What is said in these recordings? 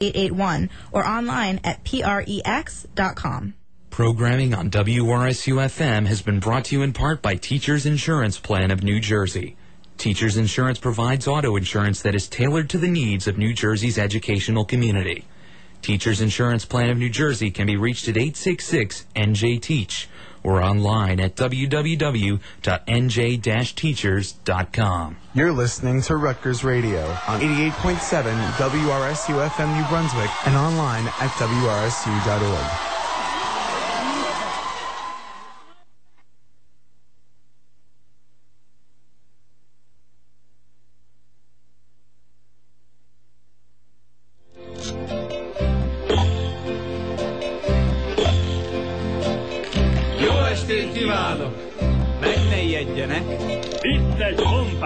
881 or online at prex.com. Programming on WRSU FM has been brought to you in part by Teachers Insurance Plan of New Jersey. Teachers Insurance provides auto insurance that is tailored to the needs of New Jersey's educational community. Teachers Insurance Plan of New Jersey can be reached at 866 NJ Teach or online at www.nj-teachers.com. You're listening to Rutgers Radio on 88.7 WRSU FM New Brunswick and online at WRSU.org.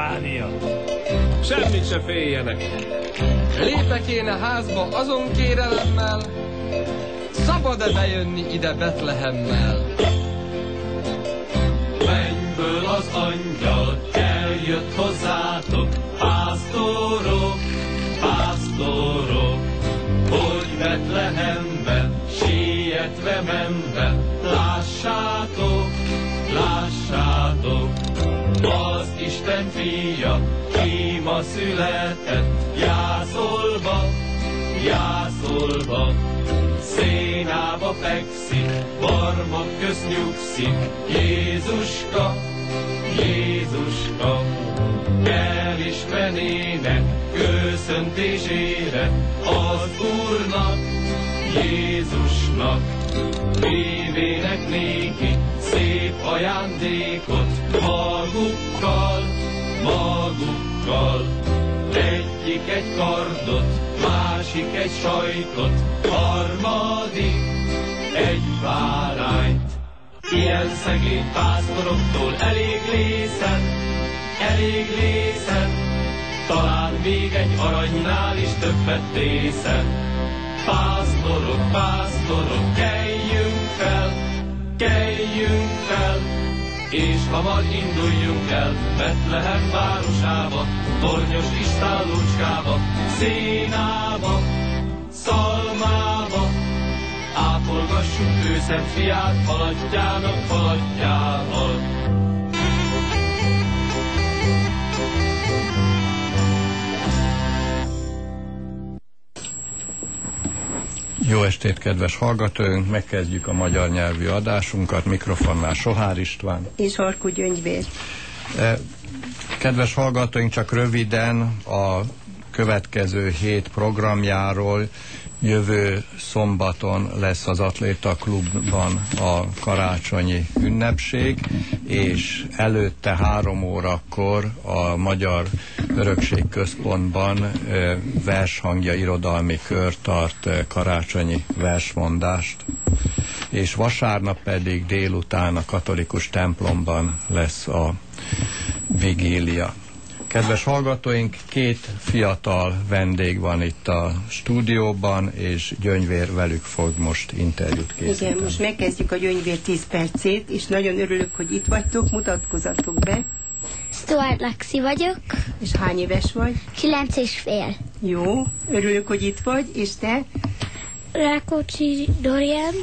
kompánia! Semmit se féljenek! Lépek én a házba azon kérelemmel, szabad-e bejönni ide Betlehemmel? Mennyből az angyal eljött hozzátok, pásztorok, pásztorok, hogy Betlehembe, sietve menve, Fia, ki ma született, jászolva, jászolva, szénába fekszik, barmok közt nyugszik, Jézuska, Jézuska, elismernének köszöntésére az Úrnak, Jézusnak, vévének néki szép ajándékot magukkal, magukkal. Egyik egy kardot, másik egy sajtot, harmadik egy bárányt. Ilyen szegény pásztoroktól elég lészen, elég lészen, talán még egy aranynál is többet tészen. Pásztorok, pásztorok, keljünk fel, keljünk fel, és hamar induljunk el Betlehem városába, tornyos istállócskába, szénába, szalmába. Ápolgassuk ő szent fiát, haladjának faladjával. Jó estét, kedves hallgatóink! Megkezdjük a magyar nyelvű adásunkat. Mikrofonnál Sohár István. És Harkú Gyöngyvér. Eh, Kedves hallgatóink, csak röviden a következő hét programjáról jövő szombaton lesz az Atléta Klubban a karácsonyi ünnepség, és előtte három órakor a Magyar Örökség Központban vershangja irodalmi kör tart karácsonyi versmondást és vasárnap pedig délután a katolikus templomban lesz a vigília. Kedves hallgatóink, két fiatal vendég van itt a stúdióban, és Gyöngyvér velük fog most interjút készíteni. Igen, most megkezdjük a Gyöngyvér 10 percét, és nagyon örülök, hogy itt vagytok, mutatkozatok be. Stuart Lexi vagyok, És hány éves vagy? kilenc és fél. Jó, örülök, hogy itt vagy, és te? Rákóczi Dorian,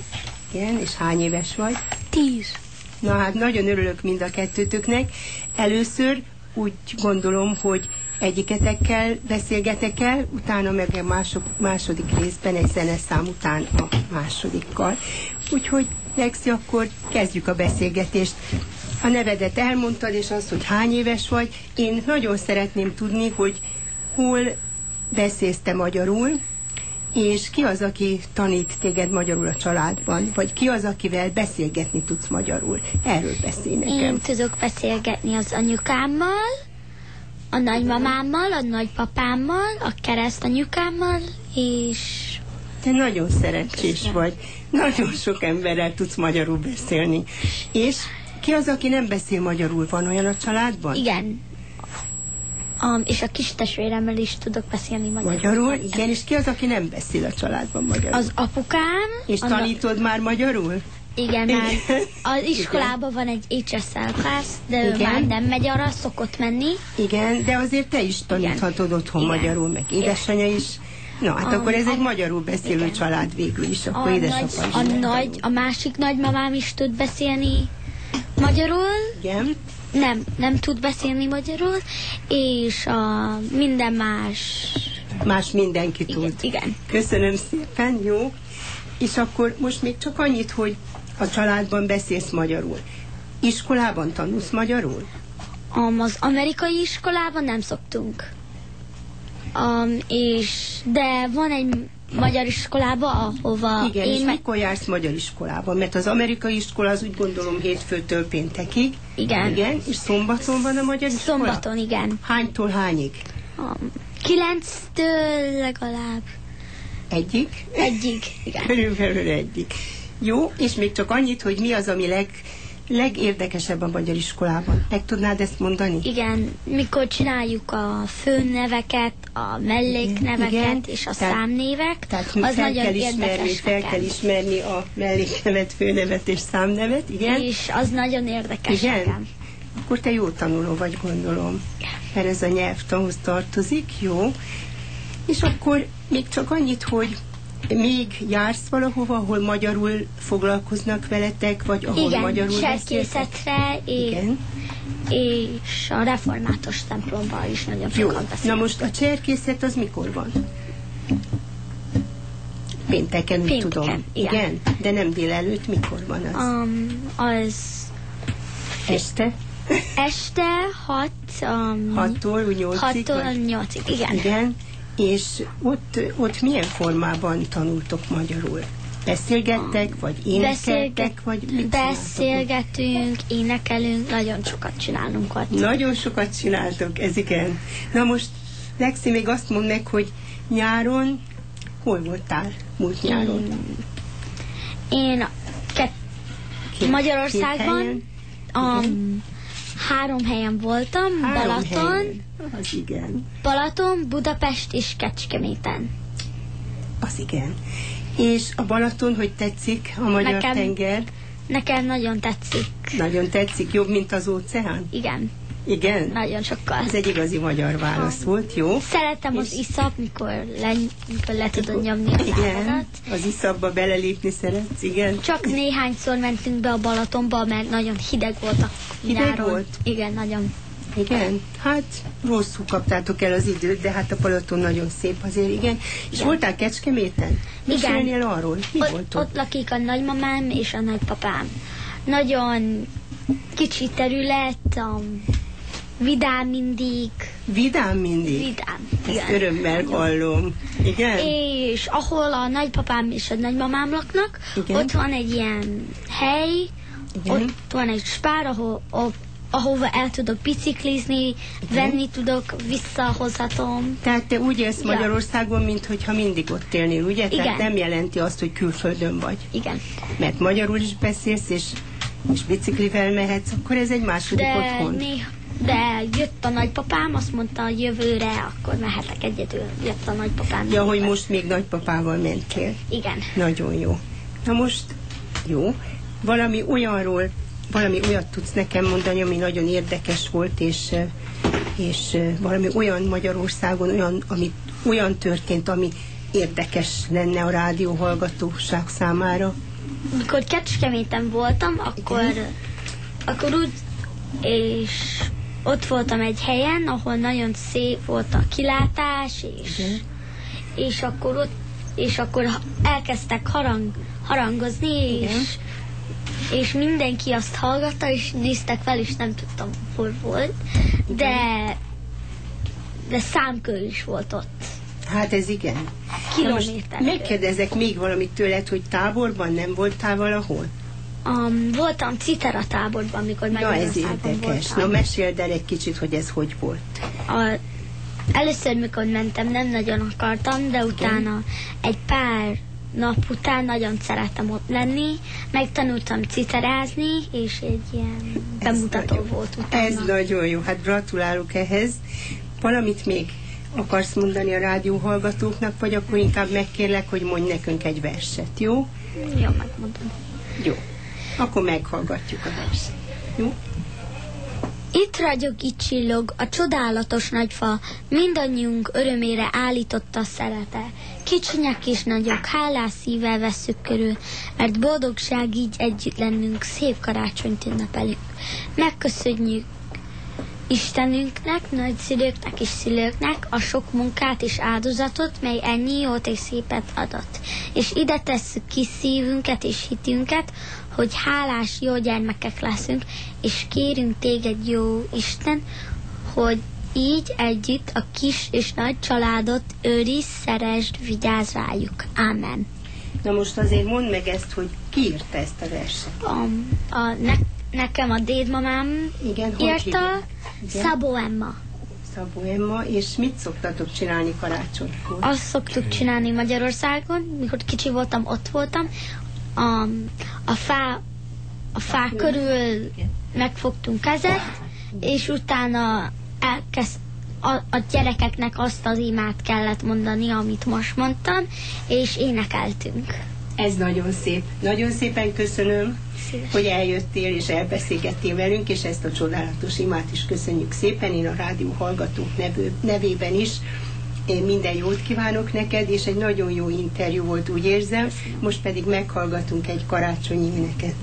Igen, és hány éves vagy? tíz. Na hát nagyon örülök mind a kettőtöknek. Először úgy gondolom, hogy egyiketekkel beszélgetek el, utána meg a mások, második részben egy zeneszám után a másodikkal. Úgyhogy Lexi, akkor kezdjük a beszélgetést. A nevedet elmondtad, és az, hogy hány éves vagy. Én nagyon szeretném tudni, hogy hol beszélsz te magyarul, és ki az, aki tanít téged magyarul a családban? Vagy ki az, akivel beszélgetni tudsz magyarul? Erről beszélj nekem. Én tudok beszélgetni az anyukámmal, a nagymamámmal, a nagypapámmal, a keresztanyukámmal, és Te nagyon szerencsés vagy. Nagyon sok emberrel tudsz magyarul beszélni. És ki az, aki nem beszél magyarul? Van olyan a családban? igen. Um, és a kis testvéremmel is tudok beszélni magyarul. Magyarul? Igen, és ki az, aki nem beszél a családban magyarul? Az apukám. És a tanítod már magyarul? Igen, már Igen. az iskolában van egy HSL class, de ő Igen. már nem megy arra, szokott menni. Igen, de azért te is taníthatod otthon Igen. magyarul, meg édesanyja is. Na, hát A- akkor ez egy a- magyarul beszélő igen. család végül is, A, akkor nagy, édesapa is. a, nagy, a másik nagymamám is tud beszélni magyarul, Igen, nem, nem tud beszélni magyarul, és a minden más, más mindenki igen, tud. igen. Köszönöm szépen, jó. És akkor most még csak annyit, hogy a családban beszélsz magyarul. Iskolában tanulsz magyarul? Um, az amerikai iskolában nem szoktunk. Um, és, de van egy magyar iskolába, ahova Igen, és én meg... mikor jársz magyar iskolában? Mert az amerikai iskola az úgy gondolom hétfőtől péntekig. Igen. Igen, és szombaton van a magyar iskola? Szombaton, igen. Hánytól hányig? Um, kilenctől legalább Egyik? egyig, igen. Körülbelül egyik. Jó, és még csak annyit, hogy mi az, ami leg, legérdekesebb a magyar iskolában. Meg tudnád ezt mondani? Igen, mikor csináljuk a főneveket, a mellékneveket Igen, és a tehát- számnévek, Tehát az fel nagyon kell ismerni, fel nekem. kell ismerni a melléknevet, főnevet és számnevet, igen? És az nagyon érdekes Igen? nekem. Akkor te jó tanuló vagy, gondolom. Mert ez a nyelvtanhoz tartozik, jó. És akkor még csak annyit, hogy még jársz valahova, ahol magyarul foglalkoznak veletek, vagy ahol Igen, magyarul serkészetre és, Igen. és a református templomban is nagyon sokat na beszélünk. most a cserkészet az mikor van? Pénteken, úgy Pénteken, tudom. igen. De nem délelőtt, mikor van az? Um, az Este? este 6 um, 6-tól úgy 8-ig? 6-tól vagy? 8-ig, igen. Igen. És ott, ott milyen formában tanultok magyarul? Beszélgettek, vagy énekeltek, vagy mit beszélgetünk, énekelünk, nagyon sokat csinálunk ott. Nagyon sokat csináltok, ez igen. Na most, Lexi, még azt mondd meg, hogy nyáron hol voltál múlt nyáron? Én ke- Két- Magyarországon két helyen? um, három helyen voltam, Három Balaton, helyen. Az igen, Balaton, Budapest és Kecskeméten. az igen. És a Balaton, hogy tetszik a magyar Nekem- tenger? Nekem nagyon tetszik. Nagyon tetszik, jobb, mint az óceán? Igen, Igen? nagyon sokkal. Ez egy igazi magyar válasz volt, jó? Szeretem az És- iszap, mikor le, mikor le tudod nyomni a Igen, szádat. az iszapba belelépni szeretsz, igen. Csak néhányszor mentünk be a Balatonba, mert nagyon hideg volt a Hideg nyáron. volt? Igen, nagyon. Igen, hát rosszul kaptátok el az időt, de hát a Palaton nagyon szép azért, igen. És Igen. voltál Kecskeméten? Mesélnél arról? Mi Ott, volt ott? ott lakik a nagymamám és a nagypapám. Nagyon kicsi terület, um, vidám mindig, Vidám mindig? vidám. Ezt Igen. örömmel hallom. Igen? És ahol a nagypapám és a nagymamám laknak, Igen. ott van egy ilyen hely, Igen. ott van egy spár, ahol, ahol, ahova el tudok biciklizni, venni tudok, visszahozhatom. Tehát te úgy élsz Ja. Magyarországon, mintha mindig ott élnél, ugye? Tehát Igen. nem jelenti azt, hogy külföldön vagy. Igen. Mert magyarul is beszélsz, és, és biciklivel mehetsz, akkor ez egy második De, otthon. néha, de jött a nagypapám, azt mondta, jövőre akkor mehetek egyedül. Jött a nagypapám. Ja, hogy most még nagypapával mentél. Igen. Nagyon jó. Na most, jó, valami olyanról, valami olyat tudsz nekem mondani, ami nagyon érdekes volt, és, és valami olyan Magyarországon, olyan, ami, olyan történt, ami érdekes lenne a rádióhallgatóság számára. Mikor Kecskeméten voltam, akkor, akkor úgy, és ott voltam egy helyen, ahol nagyon szép volt a kilátás, és, és akkor ott és akkor elkezdtek harang, harangozni, és, és mindenki azt hallgatta, és néztek fel, és nem tudtam, hol volt, de de számkör is volt ott. Hát ez igen. Kilométer. megkérdezek még valamit tőled, hogy táborban nem voltál valahol? Um, voltam Citera táborban, amikor Na ez érdekes. voltam. Na meséld el egy kicsit, hogy ez hogy volt. A, először, mikor mentem, nem nagyon akartam, de utána egy pár nap után nagyon szerettem ott lenni, megtanultam citerázni, és egy ilyen bemutató nagyon- volt utána. Ez nagyon jó, hát gratulálok ehhez. Valamit még akarsz mondani a rádióhallgatóknak, vagy akkor inkább megkérlek, hogy mondj nekünk egy verset, jó? Jó, megmondom. Jó. Akkor meghallgatjuk a verset. Jó? Itt ragyog, itt csillog, a csodálatos nagyfa, mindannyiunk örömére állította a szelete. Kicsinyek és nagyok, hálás szívvel vesszük körül, mert boldogság így együtt lennünk, szép karácsonyt ünnepelünk. Megköszönjük Istenünknek, nagyszülőknek és szülőknek a sok munkát és áldozatot, mely ennyi jót és szépet adott. És ide tesszük ki szívünket és hitünket, hogy hálás jó gyermekek leszünk, és kérünk téged, jó Isten, hogy így együtt a kis és nagy családot őriz, szeresd, vigyázz rájuk. Ámen. Na most azért mondd meg ezt, hogy ki írta ezt a verset. A, a, ne, nekem a dédmamám Igen, írta? Igen. Szabó Emma. Szabó Emma, és mit szoktatok csinálni karácsonykor? Azt szoktuk csinálni Magyarországon, mikor kicsi voltam, ott voltam. A, a, fá, a fá körül megfogtunk kezet, és utána elkezd, a, a gyerekeknek azt az imát kellett mondani, amit most mondtam, és énekeltünk. Ez nagyon szép. Nagyon szépen köszönöm, Szíves. hogy eljöttél és elbeszélgettél velünk, és ezt a csodálatos imát is köszönjük szépen. Én a rádió hallgatók nevő, nevében is én minden jót kívánok neked, és egy nagyon jó interjú volt, úgy érzem. Most pedig meghallgatunk egy karácsonyi éneket.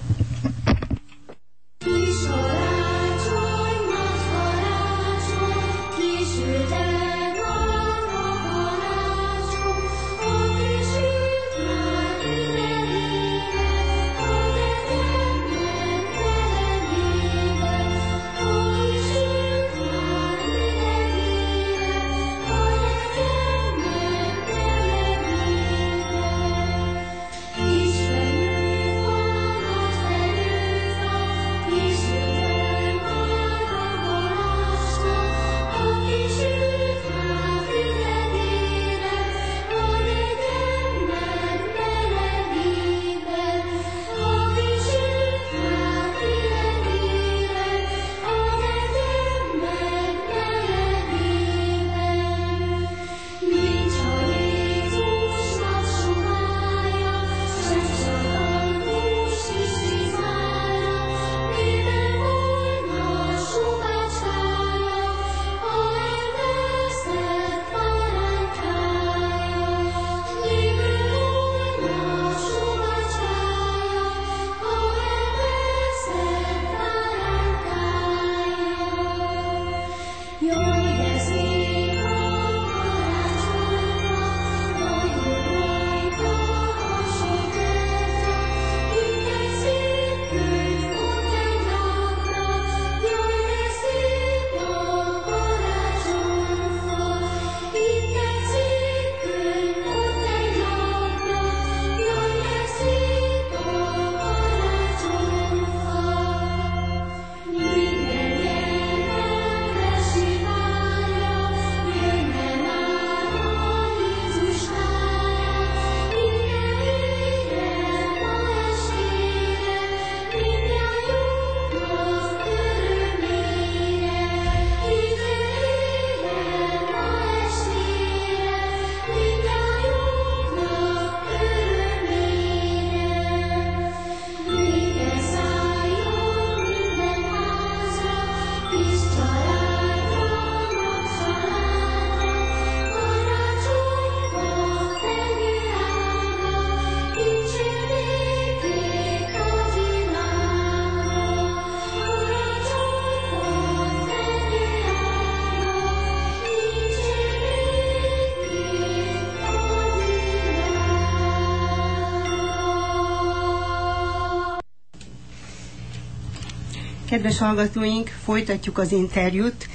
Kedves hallgatóink, folytatjuk az interjút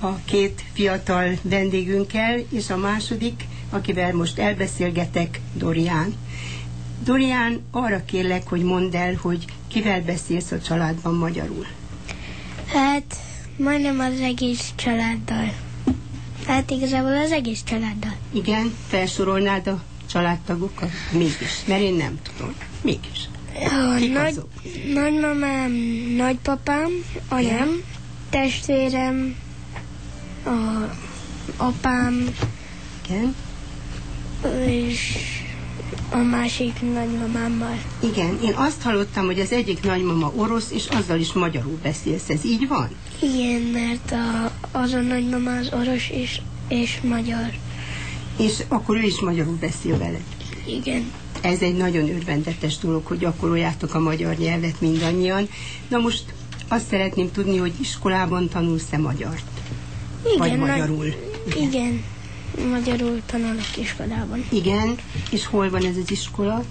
a két fiatal vendégünkkel, és a második, akivel most elbeszélgetek, Dorián. Dorián, arra kérlek, hogy mondd el, hogy kivel beszélsz a családban magyarul. Hát, majdnem az egész családdal. Hát igazából az egész családdal. Igen, felsorolnád a családtagokat? Mégis, mert én nem tudom. Mégis. A Kik nagy, azok? nagymamám, nagypapám, anyám, testvérem, a apám, Igen. és a másik nagymamámmal. Igen, én azt hallottam, hogy az egyik nagymama orosz, és azzal is magyarul beszélsz. Ez így van? Igen, mert a, az a nagymama az orosz és, és magyar. És akkor ő is magyarul beszél veled. Igen. Ez egy nagyon örvendetes dolog, hogy gyakoroljátok a magyar nyelvet mindannyian. Na most azt szeretném tudni, hogy iskolában tanulsz-e magyart? Igen, Vagy magyarul? Igen. Magyarul tanulok iskolában. Igen, és hol van ez az iskola?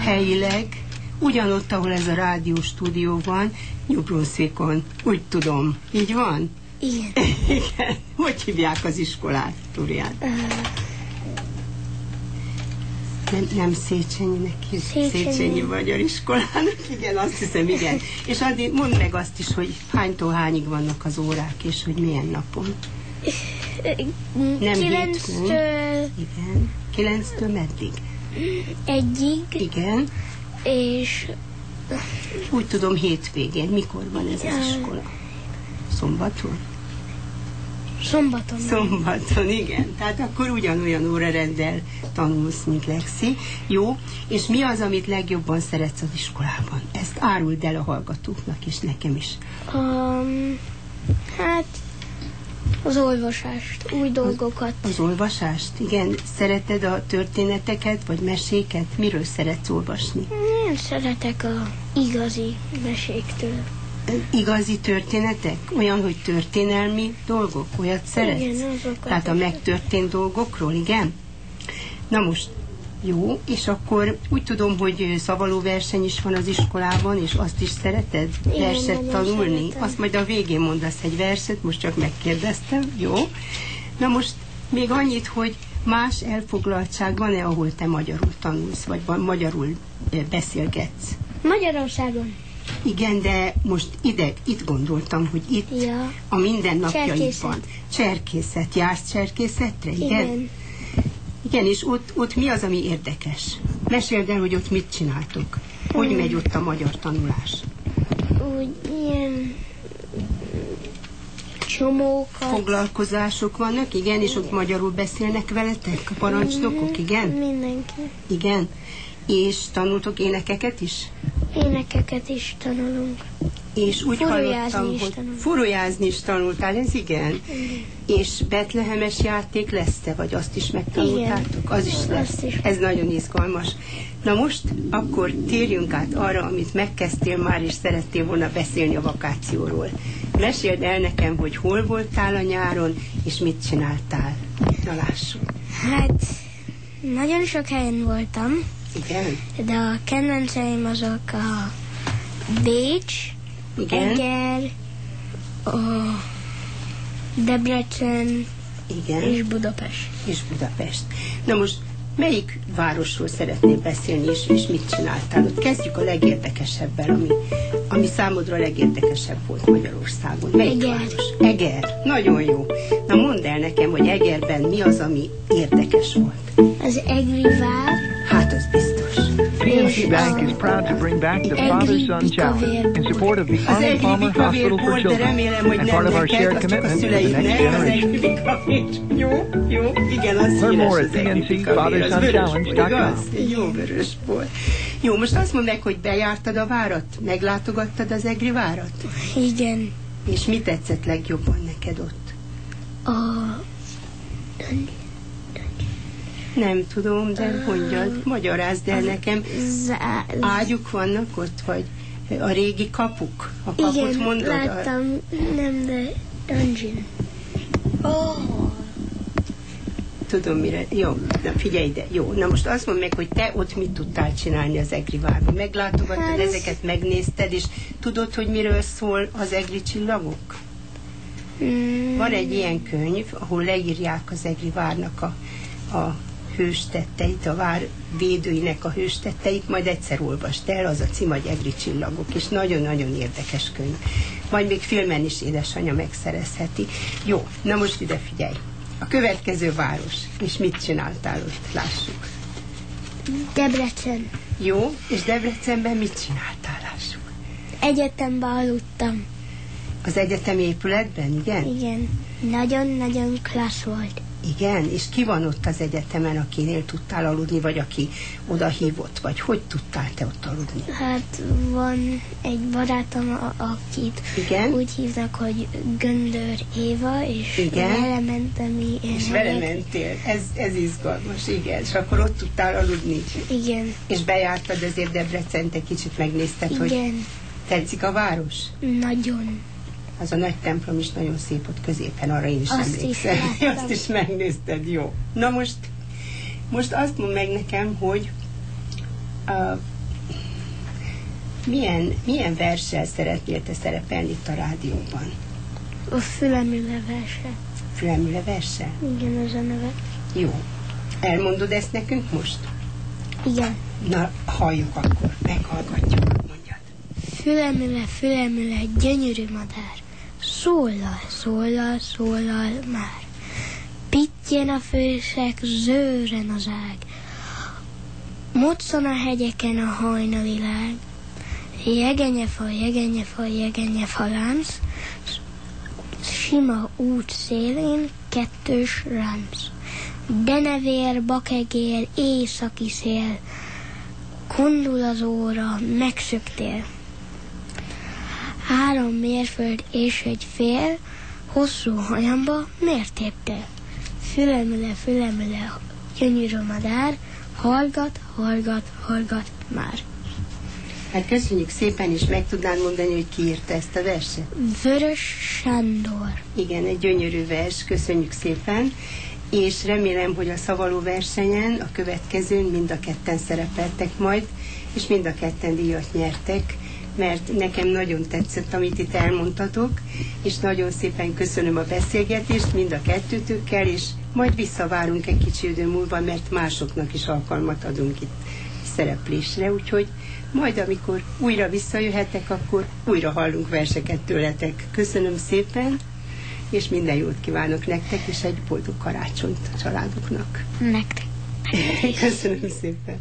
Helyileg, ugyanott, ahol ez a rádió stúdió van, New Brunswickon, úgy tudom. Így van? Igen. Igen. Hogy hívják az iskolát, Turián? Nem, nem Széchenyinek hív, Széchenyi. Széchenyi Magyar Iskolának, igen, azt hiszem, igen. És addig mondd meg azt is, hogy hánytól hányig vannak az órák, és hogy milyen napon. Nem Kilenctől Igen. Kilenctől meddig? egyig, Igen. és Úgy tudom, hétvégén. Mikor van ez az iskola? Szombaton? Szombaton. Szombaton, igen. Tehát akkor ugyanolyan órarenddel tanulsz, mint Lexi. Jó, és mi az, amit legjobban szeretsz az iskolában? Ezt áruld el a hallgatóknak és nekem is. Um, hát az olvasást, új dolgokat. Az olvasást, igen. Szereted a történeteket, vagy meséket? Miről szeretsz olvasni? Én szeretek a igazi meséktől. Igazi történetek? Olyan, hogy történelmi dolgok? Olyat szeretsz? Igen, azokat. Tehát a megtörtént dolgokról, igen? Na most, jó, és akkor úgy tudom, hogy szavaló verseny is van az iskolában, és azt is szereted Igen, verset tanulni? szeretem. Azt majd a végén mondasz egy verset, most csak megkérdeztem, jó? Na most még annyit, hogy más elfoglaltság van-e, ahol te magyarul tanulsz, vagy magyarul eh, beszélgetsz? Magyarországon. Igen, de most ide, itt gondoltam, hogy itt Ja. a mindennapjaidban. Cserkészet. Jársz cserkészetre? Igen. Igen. Igen, és ott, ott mi az, ami érdekes? Meséld el, hogy ott mit csináltok. Hogy Hmm. megy ott a magyar tanulás? Úgy ilyen csomókat. Foglalkozások vannak, igen, és ott magyarul beszélnek veletek a parancsnokok, igen? Mindenki. Igen. És tanultok énekeket is? Énekeket is tanulunk. És úgy Furujázni hallottam, is hogy tanulunk. furujázni is tanultál, ez igen. És betlehemes játék lesz te, vagy azt is megtanultátok? Az is lesz. Azt is. Ez nagyon izgalmas. Na most akkor térjünk át arra, amit megkezdtél már, és szerettél volna beszélni a vakációról. Meséld el nekem, hogy hol voltál a nyáron, és mit csináltál. Na lássuk. Hát, nagyon sok helyen voltam, Igen? de a kedvenceim azok a Bécs, Igen? Eger, a Debrecen Igen. és Budapest. és Budapest. Na most melyik városról szeretnél beszélni, és, és mit csináltál? Ott kezdjük a legérdekesebbel, ami, ami számodra a legérdekesebb volt Magyarországon. Melyik Eger. város? Eger. Nagyon jó. Na mondd el nekem, hogy Egerben mi az, ami érdekes volt. Az Egri vár. PNC Bank is proud to bring back the Father-Son Challenge in support of the Az Arnold Palmer Hospital for volt, de Children remélem, hogy and nem part of our shared commitment to the next szüleidnek. Az generation. Jó, jó, igen, az Learn more at igaz? Jó vörös volt. Jó, most azt mondd meg, hogy bejártad a várat? Meglátogattad az egri várat? igen, És mi tetszett legjobban neked ott? a Nem tudom, de mondjad, magyarázd el nekem. Ágyuk vannak ott, vagy a régi kapuk? A kaput Igen, mondod? A- láttam, nem, de dungeon. Tudom mire. Jó, na figyelj ide. Jó, na most azt mondd meg, hogy te ott mit tudtál csinálni az Egri várban. Meglátogattad Hát- ezeket, megnézted, és tudod, hogy miről szól az Egri csillagok? Mm, Van egy ilyen könyv, ahol leírják az Egri várnak a, a hőstetteit, a vár védőinek a hőstetteit, majd egyszer olvast el, az a cím, hogy Egri csillagok, és nagyon-nagyon érdekes könyv. Majd még filmen is édesanyja megszerezheti. Jó, na most ide figyelj. A következő város, és mit csináltál ott, lássuk. Debrecen. Jó, és Debrecenben mit csináltál, lássuk. Egyetemben aludtam. Az egyetemi épületben, igen? Igen. Nagyon-nagyon klassz volt. Igen, és ki van ott az egyetemen, akinél tudtál aludni, vagy aki oda hívott, vagy hogy tudtál te ott aludni? Hát van egy barátom, akit Igen? úgy hívnak, hogy Göndör Éva, és Igen? vele mentem ilyen És vele mentél, ez, ez izgalmas, igen, és akkor ott tudtál aludni. Igen, És bejártad azért Debrecen, te kicsit megnézted, hogy igen, tetszik a város? nagyon. Az a nagy templom is nagyon szép ott középen, arra én is Azt is emlékszem. láttam. Azt is megnézted, jó. Na most, most azt mondd meg nekem, hogy uh, milyen, milyen verssel szeretnél te szerepelni itt a rádióban? A fülemüle verse. Fülemüle verssel? Igen, az a neve. Jó. Elmondod ezt nekünk most? Igen. Na, halljuk akkor, meghallgatjuk, mondjad. Fülemüle, fülemüle, gyönyörű madár. Szólal, szólal, szólal már. Pittyen a főszek, zőren az ág. Moccan a hegyeken a hajnali lág. Jegenyefa, jegenyefa, jegenyefa lánc. Sima út szélén kettős ránc. Denevér, bakegér, északi szél. Kondul az óra, megszöktél. Három mérföld és egy fél, hosszú hajamba miért téptél? Fülemüle, fülemüle, gyönyörű madár, hallgat, hallgat, hallgat már. Hát köszönjük szépen, és meg tudnád mondani, hogy ki írta ezt a verset? Vörös Sándor. Igen, egy gyönyörű vers, köszönjük szépen, és remélem, hogy a szavaló versenyen, a következőn mind a ketten szerepeltek majd, és mind a ketten díjat nyertek, mert nekem nagyon tetszett, amit itt elmondtatok, és nagyon szépen köszönöm a beszélgetést mind a kettőtökkel, és majd visszavárunk egy kicsi idő múlva, mert másoknak is alkalmat adunk itt szereplésre, úgyhogy majd, amikor újra visszajöhetek, akkor újra hallunk verseket tőletek. Köszönöm szépen, és minden jót kívánok nektek, és egy boldog karácsonyt a családoknak. Nektek. Köszönöm szépen.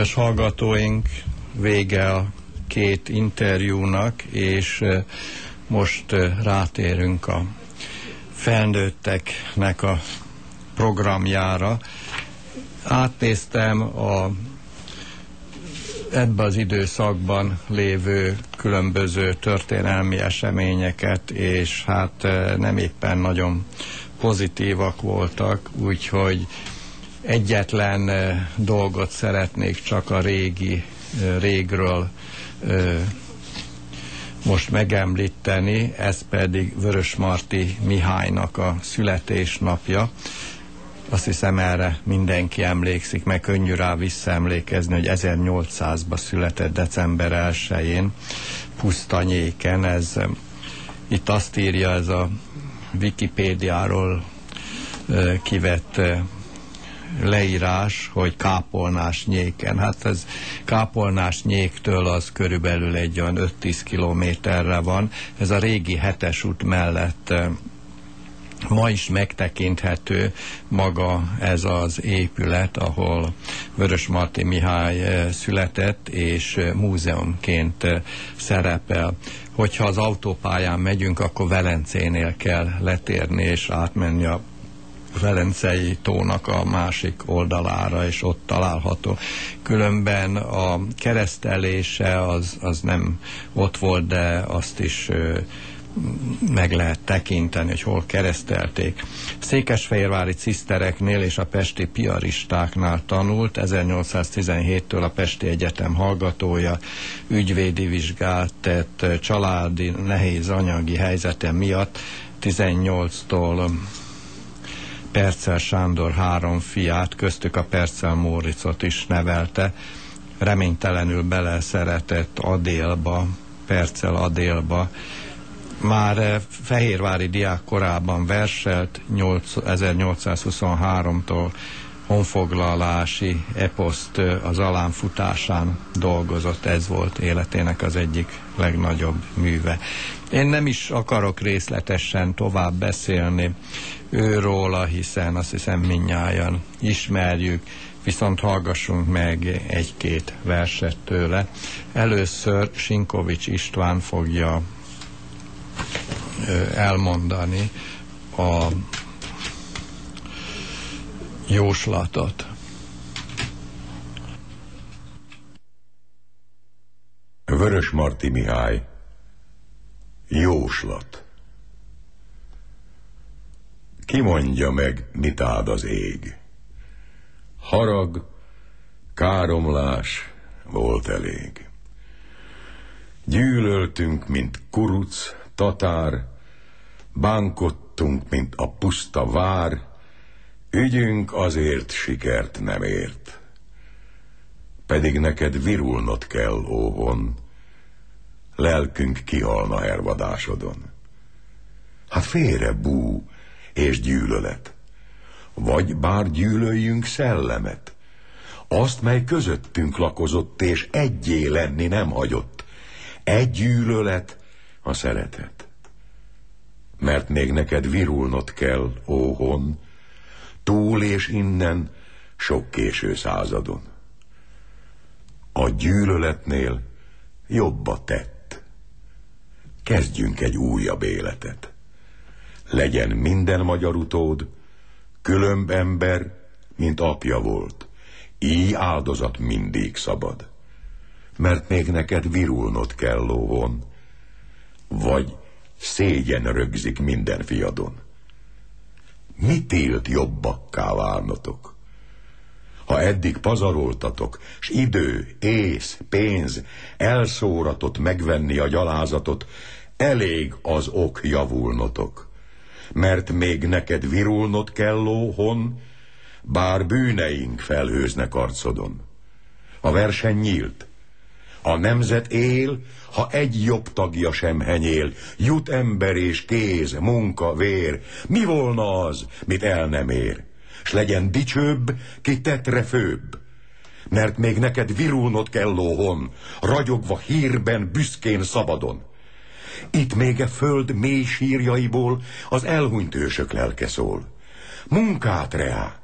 Kedves hallgatóink, vége a két interjúnak, és most rátérünk a felnőtteknek a programjára. Átnéztem a ebben az időszakban lévő különböző történelmi eseményeket, és hát nem éppen nagyon pozitívak voltak, úgyhogy egyetlen dolgot szeretnék csak a régi, régről most megemlíteni, ez pedig Vörösmarty Mihálynak a születésnapja. Azt hiszem erre mindenki emlékszik, meg könnyű rá visszaemlékezni, hogy 1800-ban született december 1-én Pusztanyéken. Ez, itt azt írja ez a Wikipédiáról kivett leírás, hogy kápolnás nyéken. Hát ez kápolnás nyéktől az körülbelül egy olyan 5-10 kilométerre van. Ez a régi hetes út mellett eh, ma is megtekinthető maga ez az épület, ahol Vörös Marti Mihály eh, született, és eh, múzeumként szerepel. Hogyha az autópályán megyünk, akkor Velencénél kell letérni és átmenni a Velencei tónak a másik oldalára, és ott található. Különben a keresztelése az, az nem ott volt, de azt is meg lehet tekinteni, hogy hol keresztelték. Székesfehérvári cisztereknél és a pesti piaristáknál tanult, 1817-től a Pesti Egyetem hallgatója, ügyvédi vizsgát tett családi nehéz anyagi helyzete miatt 18-tól Percel Sándor három fiát, köztük a Percel Móricot is nevelte, reménytelenül beleszeretett Adélba, Percel Adélba, már eh, Fehérvári diák korában verselt 1823-tól honfoglalási eposzt eh, az alánfutásán dolgozott, ez volt életének az egyik legnagyobb műve. Én nem is akarok részletesen tovább beszélni őróla, hiszen azt hiszem minnyáján ismerjük, viszont hallgassunk meg egy-két verset tőle. Először Sinkovics István fogja elmondani a jóslatot. Vörös Marti Mihály Jóslat Ki mondja meg, mit áld az ég? Harag, káromlás volt elég. Gyűlöltünk, mint kuruc, tatár, bánkottunk, mint a puszta vár, ügyünk azért sikert nem ért. Pedig neked virulnod kell, óvon, lelkünk kihalna hervadásodon. Hát félre bú és gyűlölet, vagy bár gyűlöljünk szellemet, azt, mely közöttünk lakozott, és egyé lenni nem hagyott. Egy gyűlölet, a szeretet. Mert még neked virulnod kell, óhon, túl és innen, sok késő századon. A gyűlöletnél jobb a tett. Kezdjünk egy újabb életet. Legyen minden magyar utód, különb ember, mint apja volt. Így áldozat mindig szabad. Mert még neked virulnod kell, lóvon, vagy szégyen rögzik minden fiadon. Mi tilt jobbakká válnotok? Ha eddig pazaroltatok, s idő, ész, pénz, elszóratot megvenni a gyalázatot, elég az ok javulnotok. Mert még neked virulnod kell lóhon, bár bűneink felhőznek arcodon. A verseny nyílt, a nemzet él, ha egy jobb tagja sem henyél, jut ember és kéz, munka, vér, mi volna az, mit el nem ér? S legyen dicsőbb, ki tetre főbb. Mert még neked virulnod kell lóhon, ragyogva hírben, büszkén szabadon. Itt még e föld mély sírjaiból az elhunyt ősök lelke szól. Munkát reá,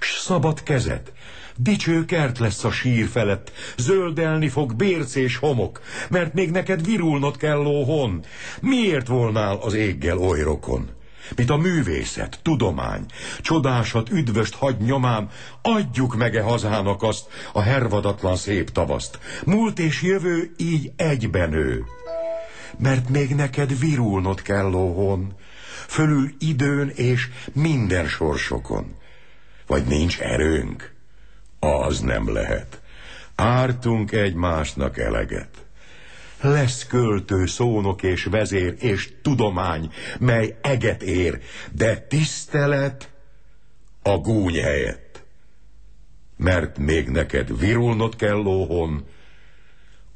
s szabad kezet, Dicső kert lesz a sír felett, zöldelni fog bérc és homok, mert még neked virulnod kell lóhon. Miért volnál az éggel oly rokon? Mint a művészet, tudomány, csodásat, üdvöst hagy nyomám, adjuk meg-e hazának azt, a hervadatlan szép tavaszt. Múlt és jövő így egyben ő. Mert még neked virulnod kell lóhon, fölül időn és minden sorsokon. Vagy nincs erőnk? Az nem lehet. Ártunk egymásnak eleget. Lesz költő, szónok és vezér és tudomány, mely eget ér, de tisztelet a gúny helyett. Mert még neked virulnod kell lóhon,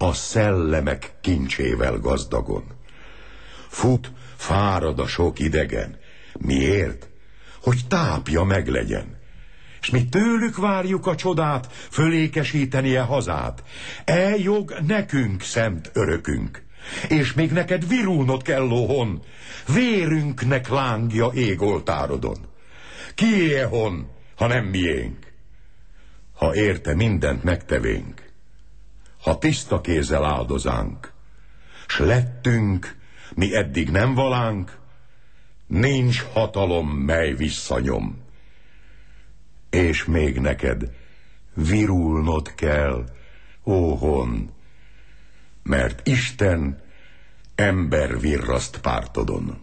a szellemek kincsével gazdagon. Fut, fárad a sok idegen. Miért? Hogy tápja meglegyen s mi tőlük várjuk a csodát, fölékesítenie hazát. E jog nekünk szent örökünk. És még neked virulnod kell, lóhon, vérünknek lángja ég oltárodon. Kié hon, ha nem miénk? Ha érte mindent megtevénk, ha tiszta kézzel áldozánk, s lettünk, mi eddig nem valánk, nincs hatalom, mely visszanyom. És még neked virulnod kell, óhon, mert Isten ember virraszt pártodon.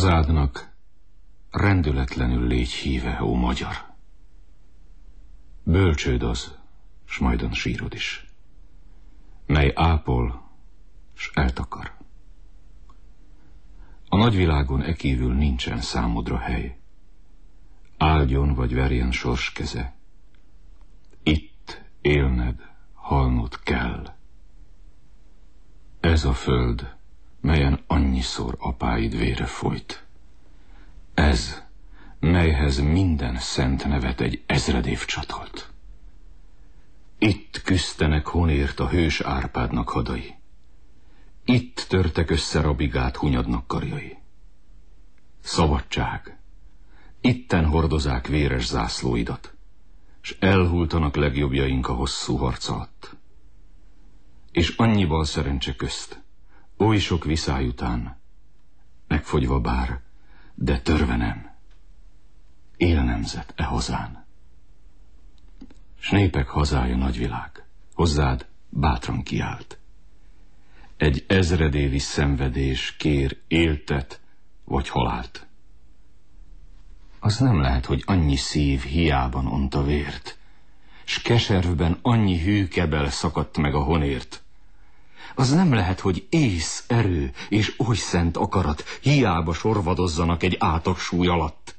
Hazádnak rendületlenül légy híve, ó magyar. Bölcsőd az, s majdan sírod is, mely ápol, s eltakar. A nagyvilágon ekívül nincsen számodra hely, áldjon vagy verjen sors keze. Itt élned, halnod kell. Ez a föld, melyen annyiszor apáid vére folyt. Ez, melyhez minden szent nevet egy ezred év csatolt. Itt küzdenek honért a hős Árpádnak hadai. Itt törtek össze rabigát hunyadnak karjai. Szabadság. Itten hordozák véres zászlóidat, s elhultanak legjobbjaink a hosszú harc alatt. És annyival szerencse közt, Oly sok viszály után, megfogyva bár, de törve nem. Él nemzet e hazán. s népek hazája nagyvilág. Hozzád bátran kiállt. Egy ezredévi szenvedés kér éltet vagy halált. Az nem lehet, hogy annyi szív hiában onta vért, s keservben annyi hű kebel szakadt meg a honért. Az nem lehet, hogy ész, erő és oly szent akarat hiába sorvadozzanak egy súly alatt.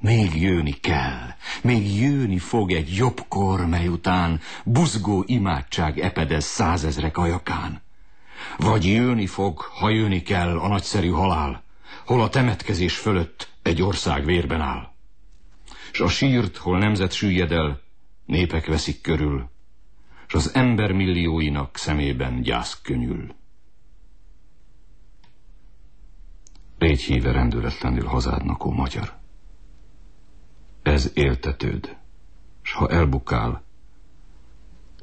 Még jönni kell, még jönni fog egy jobb kor, mely után buzgó imádság epedez százezrek ajakán. Vagy jönni fog, ha jönni kell a nagyszerű halál, hol a temetkezés fölött egy ország vérben áll. S a sírt, hol nemzet süllyed el, népek veszik körül, s az ember millióinak szemében gyász könyül. Légy híve rendületlenül hazádnak, ó magyar. Ez éltetőd, s ha elbukál,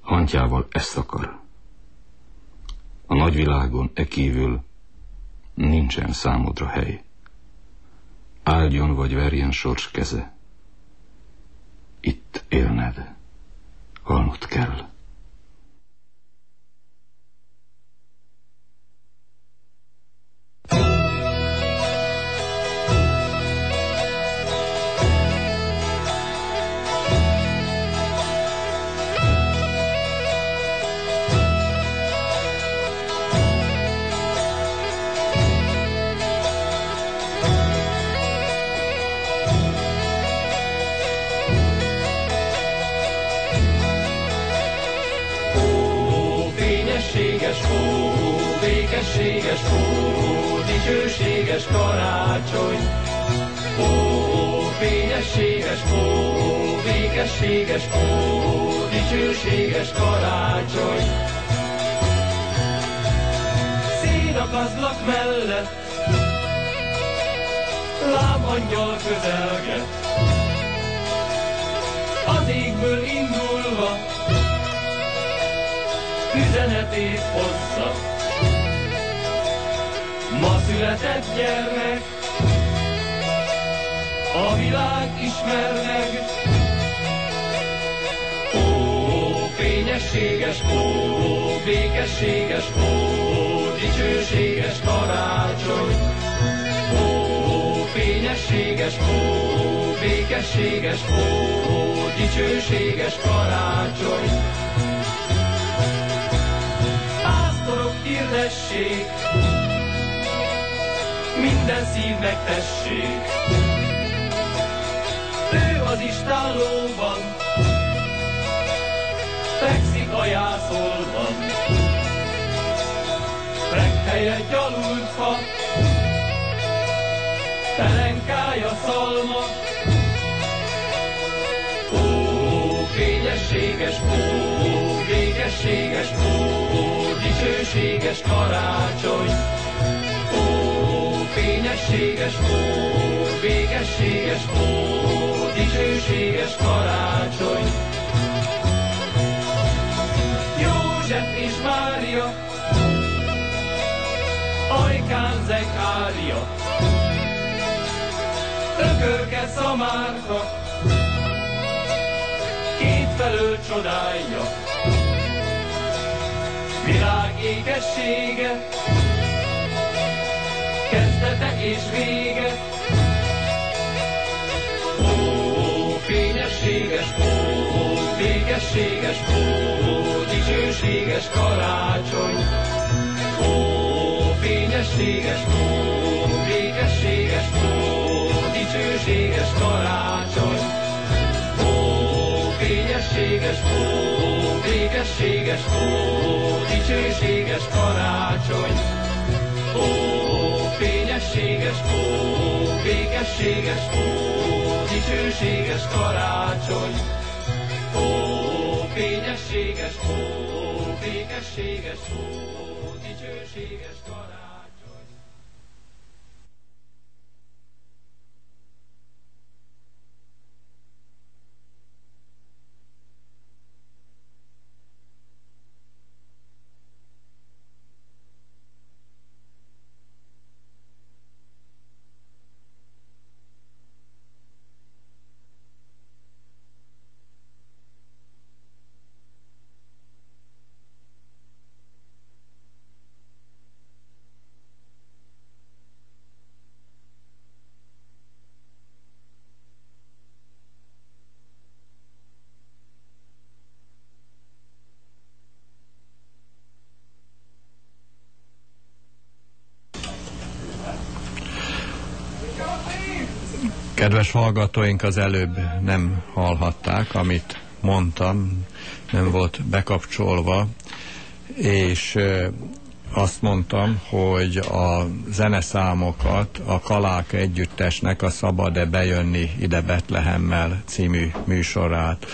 hantjával ezt akar. A nagyvilágon e kívül nincsen számodra hely. Áldjon vagy verjen sors keze. Itt élned, halnod kell. Békességes ó, dicsőséges karácsony. Ó, fényességes ó, békességes ó, dicsőséges karácsony. Színakazlak mellett, lám angyal közelget, az égből indulva, üzenetét hozza. Ma született gyermek, a világ ismer meg. Ó, fényességes, ó, békességes, ó, dicsőséges karácsony. Ó, fényességes, ó, békességes, ó, dicsőséges karácsony. Szívnek tessék. Ő az istállóban, fekszik a jászolban. Rekhelye gyalult fa, pelenkája szalma. Fényességes, ó, békességes, ó, dicsőséges karácsony fényességes ó, végességes ó, dicsőséges karácsony. József és Mária, ajkán zekária, ökörke szamárka, kétfelől csodája, világ ékessége, és vége. Ó, fényességes, ó, végességes, ó, dicsőséges karácsony. Ó, fényességes, ó, végességes, ó, dicsőséges karácsony. Ó, fényességes, ó, végességes, ó, dicsőséges karácsony. Ó, fényességes ó, békességes ó, dicsőséges karácsony. Ó, fényességes ó, békességes ó, dicsőséges karácsony. Kedves hallgatóink az előbb nem hallhatták, amit mondtam, nem volt bekapcsolva, és azt mondtam, hogy a zeneszámokat a Kalák együttesnek a Szabad-e bejönni ide Betlehemmel című műsorát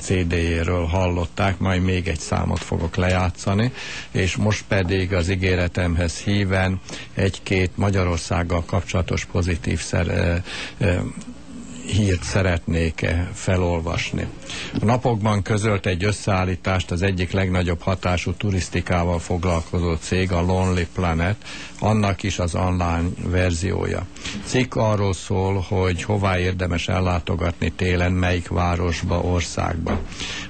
CD-jéről hallották, majd még egy számot fogok lejátszani, és most pedig az ígéretemhez híven egy-két Magyarországgal kapcsolatos pozitív szer, hírt szeretnék felolvasni. A napokban közölt egy összeállítást az egyik legnagyobb hatású turisztikával foglalkozó cég, a Lonely Planet, annak is az online verziója. Cikk arról szól, hogy hová érdemes ellátogatni télen, melyik városba, országba.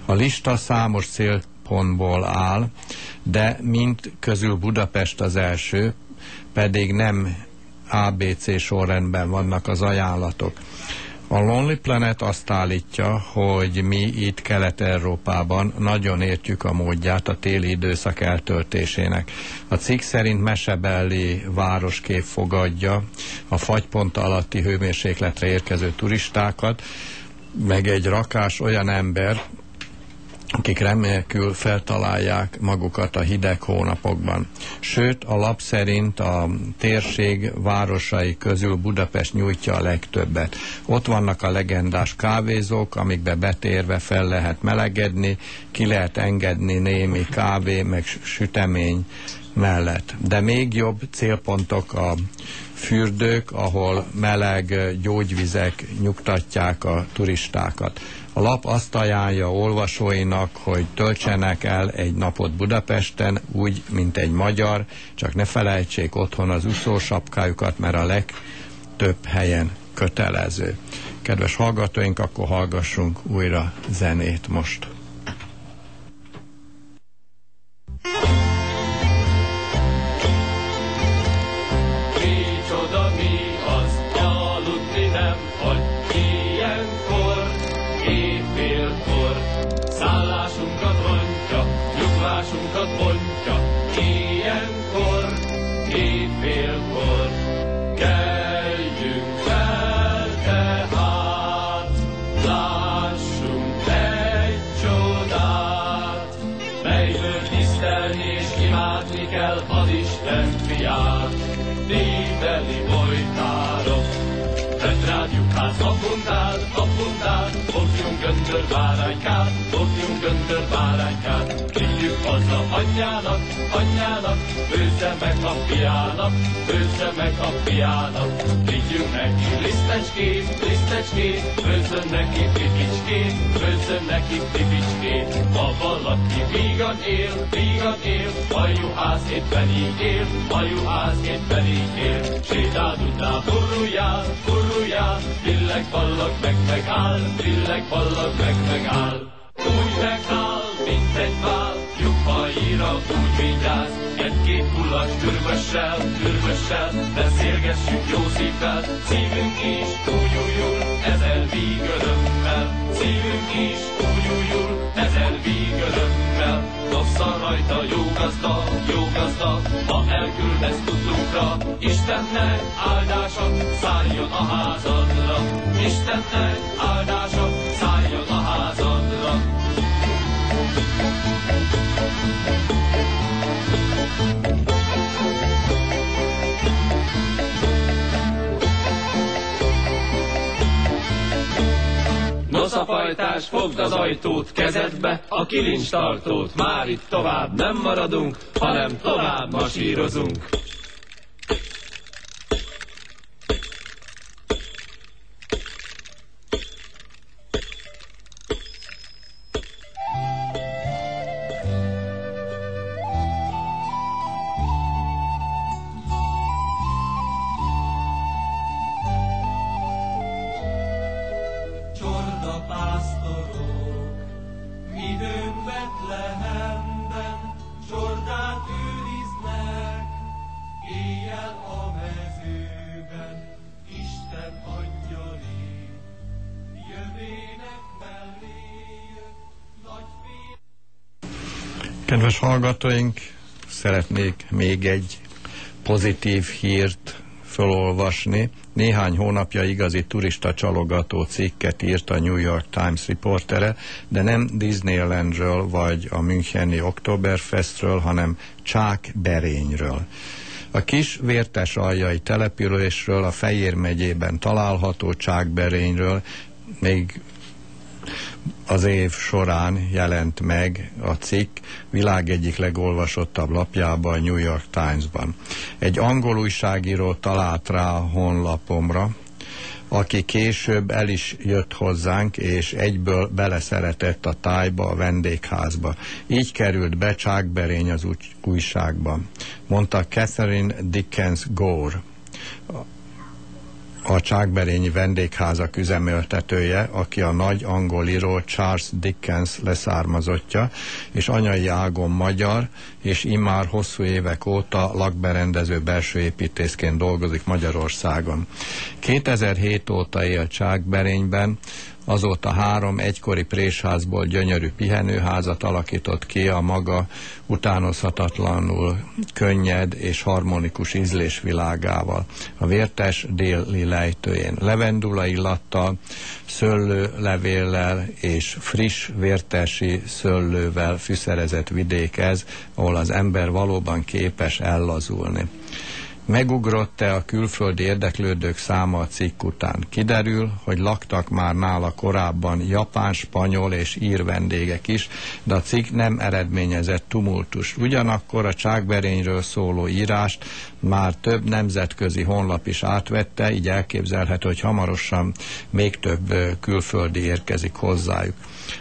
A lista számos célpontból áll, de mint közül Budapest az első, pedig nem ABC sorrendben vannak az ajánlatok. A Lonely Planet azt állítja, hogy mi itt Kelet-Európában nagyon értjük a módját a téli időszak eltöltésének. A cikk szerint mesebelli városkép fogadja a fagypont alatti hőmérsékletre érkező turistákat, meg egy rakás olyan ember, akik remélkül feltalálják magukat a hideg hónapokban. Sőt, a lap szerint a térség városai közül Budapest nyújtja a legtöbbet. Ott vannak a legendás kávézók, amikbe betérve fel lehet melegedni, ki lehet engedni némi kávé, meg sütemény mellett. De még jobb célpontok a fürdők, ahol meleg gyógyvizek nyugtatják a turistákat. A lap azt ajánlja olvasóinak, hogy töltsenek el egy napot Budapesten, úgy, mint egy magyar, csak ne felejtsék otthon az úszósapkájukat, mert a legtöbb helyen kötelező. Kedves hallgatóink, akkor hallgassunk újra zenét most. waar I can. Looking good, I can. Anyjának, anyjának, főzze meg a fiának, főzze meg a fiának, vigyünk neki lisztecskét, lisztecskét, főzzön neki pipicskét, főzzön neki pipicskét, ha valaki vígan él, vígan él, a juhász éppen így él, a juhász éppen így él, sétád után burruljál, burruljál, billeg ballag meg megáll, billeg ballag meg megáll. Úgy megáll, mint egy vál, lyukhaira úgy vigyáz, egy-két kullacs türvössel, türvössel, beszélgessünk jó szívvel, szívünk is úgy újul, ezer víg örömmel, szívünk is úgy újul, ezer víg örömmel, Dosszal rajta jó gazda, jó gazda, ha elküldesz tudtunkra, Istennek áldása szálljon a házadra, Istennek áldása szálljon a házadra. Noszafajtás, fogd az ajtót kezedbe, a kilincstartót, már itt tovább nem maradunk, hanem tovább masírozunk. Kedves hallgatóink, szeretnék még egy pozitív hírt felolvasni. Néhány hónapja igazi turista csalogató cikket írt a New York Times riportere, de nem Disneylandről vagy a Müncheni Oktoberfestről, hanem Csák Berényről. A kis vértes aljai településről, a Fejér megyében található Csákberényről még az év során jelent meg a cikk világ egyik legolvasottabb lapjában, a New York Times-ban. Egy angol újságíró talált rá a honlapomra, aki később el is jött hozzánk, és egyből beleszeretett a tájba, a vendégházba. Így került be Csákberény az újságba. Mondta Catherine Dickens Gore a Csákberényi vendégházak üzemeltetője, aki a nagy angol író Charles Dickens leszármazottja, és anyai ágon magyar, és immár hosszú évek óta lakberendező belső építészként dolgozik Magyarországon. 2007 óta él Csákberényben, Azóta három egykori présházból gyönyörű pihenőházat alakított ki a maga utánozhatatlanul könnyed és harmonikus ízlésvilágával. A vértes déli lejtőjén levendula illattal, szőlőlevéllel és friss vértesi szőlővel fűszerezett vidék ez, ahol az ember valóban képes ellazulni. Megugrott-e a külföldi érdeklődők száma a cikk után? Kiderül, hogy laktak már nála korábban japán, spanyol és ír vendégek is, de a cikk nem eredményezett tumultus. Ugyanakkor a csákberényről szóló írást már több nemzetközi honlap is átvette, így elképzelhető, hogy hamarosan még több külföldi érkezik hozzájuk.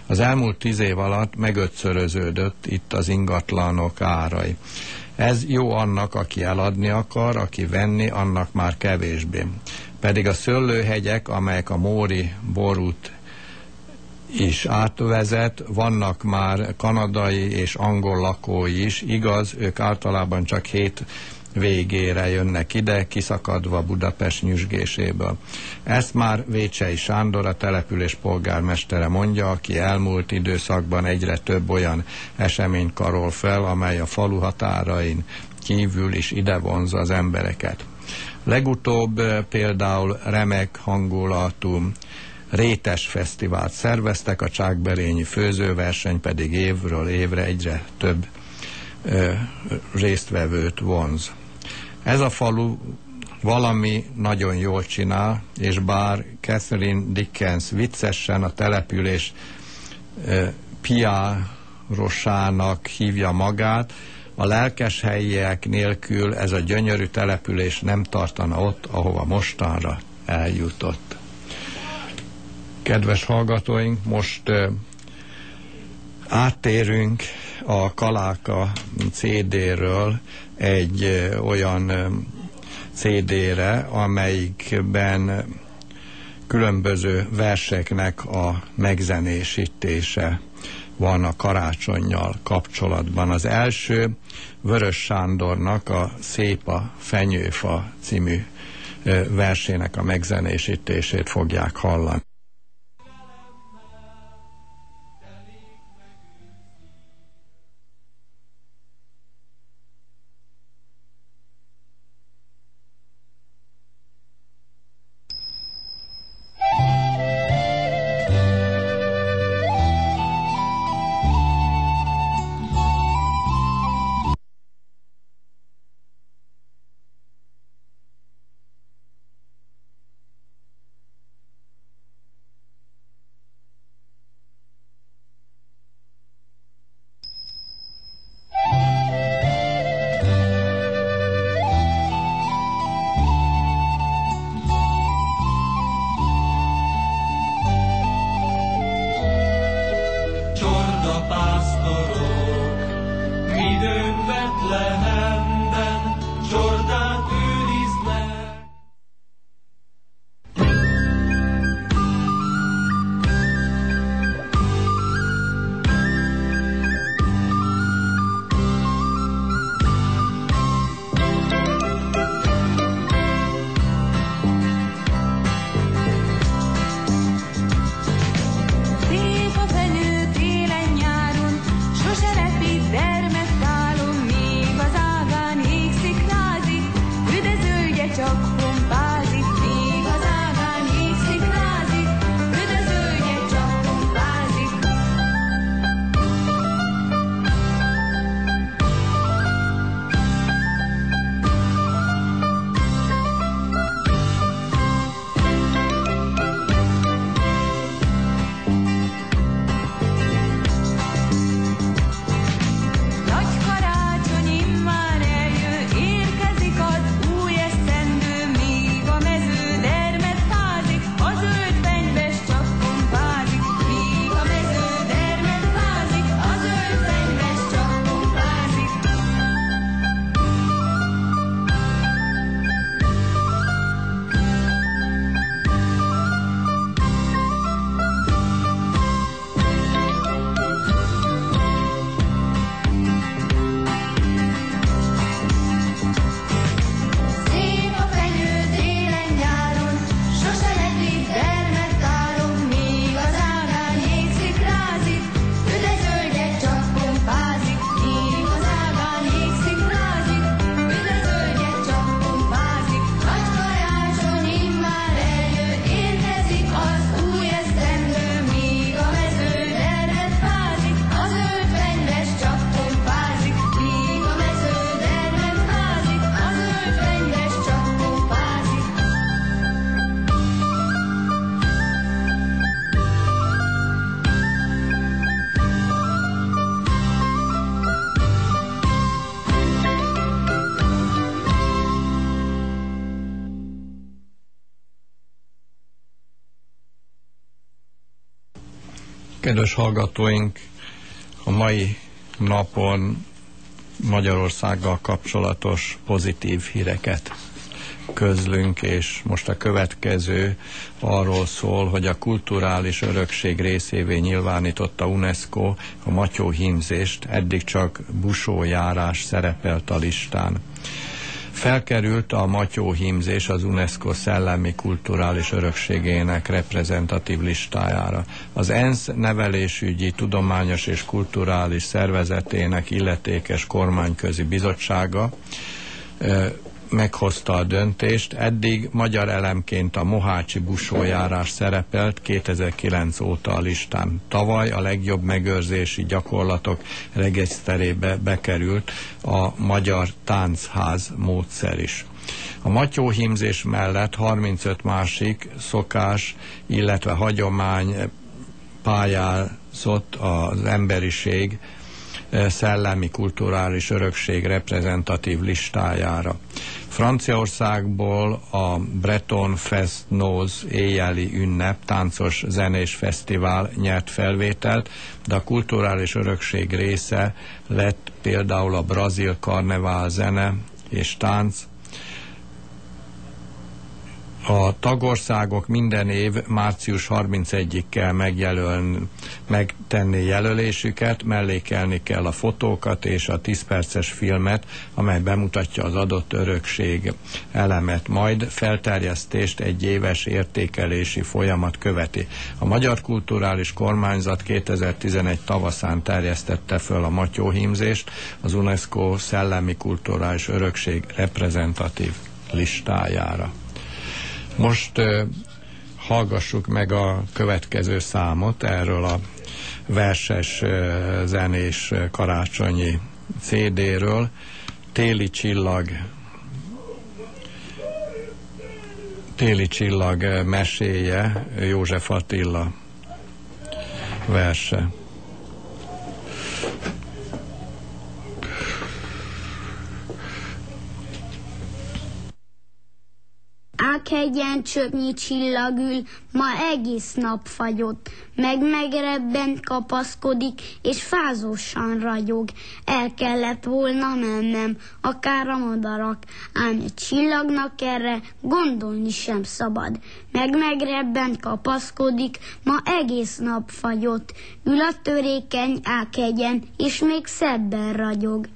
Az elmúlt tíz év alatt megötszöröződött itt az ingatlanok árai. Ez jó annak, aki eladni akar, aki venni, annak már kevésbé. Pedig a szőlőhegyek, amelyek a Móri borút is átvezet, vannak már kanadai és angol lakói is, igaz, ők általában csak hét végére jönnek ide, kiszakadva Budapest nyüzsgéséből. Ezt már Vécsei Sándor, a település polgármestere mondja, aki elmúlt időszakban egyre több olyan eseményt karol fel, amely a falu határain kívül is ide vonza az embereket. Legutóbb eh, például remek hangulatú rétes fesztivált szerveztek, a Csákberényi főzőverseny pedig évről évre egyre több ö, eh, résztvevőt vonz. Ez a falu valami nagyon jól csinál, és bár Catherine Dickens viccesen a település e, piárosának hívja magát, a lelkes helyiek nélkül ez a gyönyörű település nem tartana ott, ahova mostanra eljutott. Kedves hallgatóink, most e, áttérünk a Kaláka CD-ről egy olyan CD-re, amelyikben különböző verseknek a megzenésítése van a karácsonyjal kapcsolatban. Az első Vörös Sándornak a Szép a Fenyőfa című versének a megzenésítését fogják hallani. Kedves hallgatóink, a mai napon Magyarországgal kapcsolatos pozitív híreket közlünk, és most a következő arról szól, hogy a kulturális örökség részévé nyilvánította UNESCO a matyó hímzést, eddig csak busójárás szerepelt a listán. Felkerült a Matyó hímzés az UNESCO szellemi kulturális örökségének reprezentatív listájára. Az ENSZ nevelésügyi, tudományos és kulturális szervezetének illetékes kormányközi bizottsága meghozta a döntést. Eddig magyar elemként a Mohácsi busójárás szerepelt 2009 óta a listán. Tavaly a legjobb megőrzési gyakorlatok regiszterébe bekerült a Magyar Táncház módszer is. A matyóhímzés mellett 35 másik szokás, illetve hagyomány pályázott az emberiség szellemi kulturális örökség reprezentatív listájára. Franciaországból a Breton Fest Nose éjjeli ünnep, táncos zenés fesztivál nyert felvételt, de a kulturális örökség része lett például a brazil karnevál zene és tánc, a tagországok minden év március 31-ig kell megjelölni, megtenni jelölésüket, mellékelni kell a fotókat és a 10 perces filmet, amely bemutatja az adott örökség elemet, majd felterjesztést egy éves értékelési folyamat követi. A Magyar Kulturális Kormányzat 2011 tavaszán terjesztette föl a matyóhímzést az UNESCO szellemi kulturális örökség reprezentatív listájára. Most uh, hallgassuk meg a következő számot erről a verses, uh, zenés uh, karácsonyi CD-ről. Téli csillag Téli csillag meséje, József Attila verse. Ákhegyen csöpnyi csillagül, ma egész nap fagyott, meg megrebben kapaszkodik, és fázósan ragyog. El kellett volna mennem, akár a madarak, ám egy csillagnak erre gondolni sem szabad. Meg megrebben kapaszkodik, ma egész nap fagyott, ül a törékeny ákhegyen, és még szebben ragyog.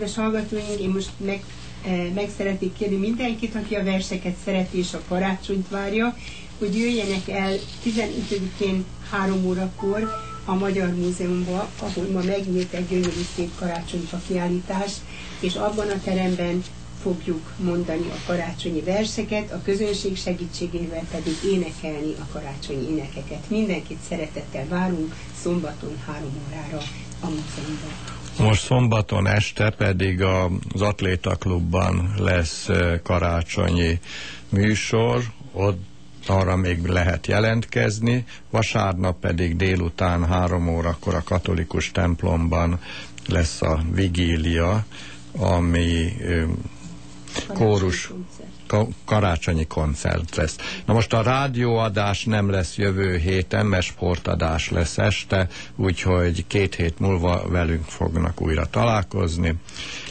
Kedves hallgatóink, én most meg, eh, meg szeretnék kérni mindenkit, aki a verseket szereti és a karácsonyt várja, hogy jöjjenek el 15-én 3 órakor a Magyar Múzeumba, ahol ma megnyílt egy gyönyörű szép karácsonyfa kiállítás, és abban a teremben fogjuk mondani a karácsonyi verseket, a közönség segítségével pedig énekelni a karácsonyi énekeket. Mindenkit szeretettel várunk szombaton három órára a múzeumban. Most szombaton este pedig az Atléta Klubban lesz karácsonyi műsor, ott arra még lehet jelentkezni, vasárnap pedig délután három órakor a katolikus templomban lesz a vigília, ami kórus ka- karácsonyi koncert lesz. Na most a rádióadás nem lesz jövő héten, mert sportadás lesz este, úgyhogy két hét múlva velünk fognak újra találkozni,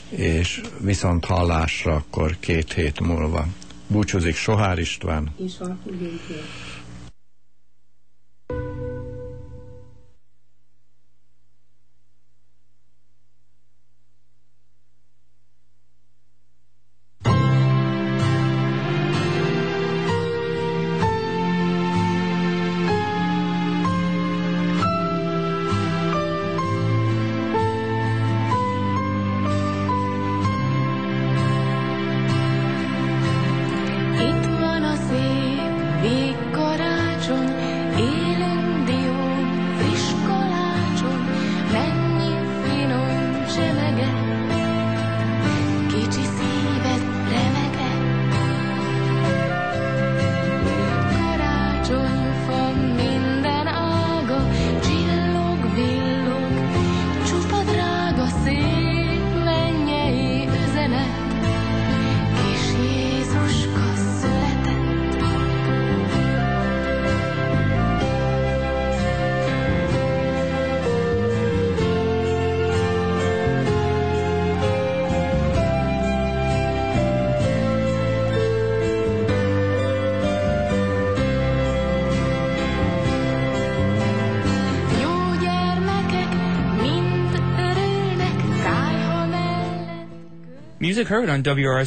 és viszont hallásra akkor két hét múlva. Búcsúzik Sohár István. És Music heard on WRSU